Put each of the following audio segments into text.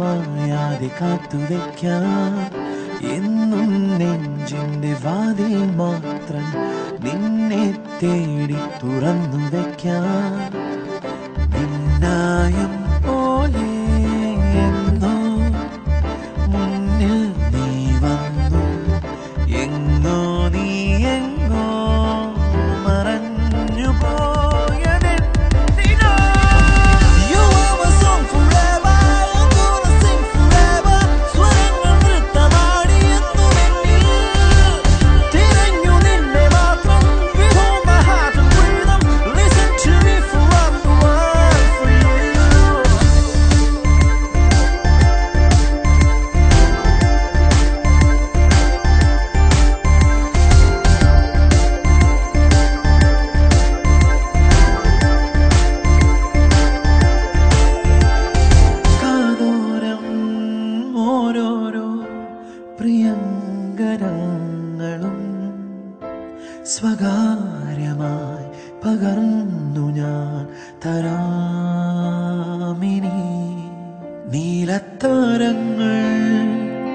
മായാതെ കാത്തുവയ്ക്കാം എന്നും നെഞ്ചിന്റെ വാതിൽ മാത്രം നിന്നെ തേടി തുറന്നു വയ്ക്കാം നിന്നായം സ്വകാര്യമായി പകർന്നു ഞാൻ തരാമിനി. നീലത്താരങ്ങൾ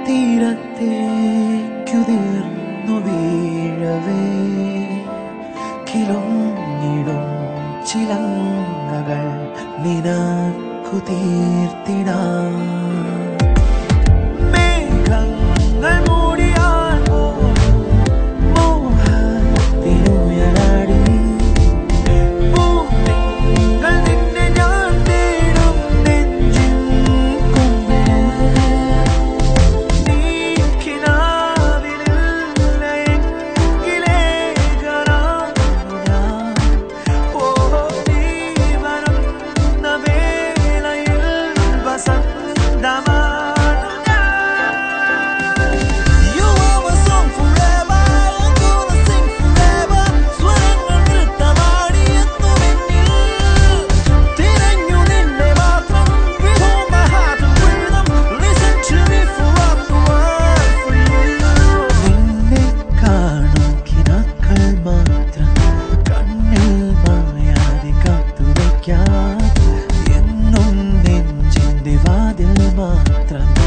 തീരത്തേക്കുതിർന്നു വീഴവേ. കിളങ്ങിടും ചിലങ്ങകൾ നിനക്കു തീർത്തിടാം. മേഘങ്ങൾ mantra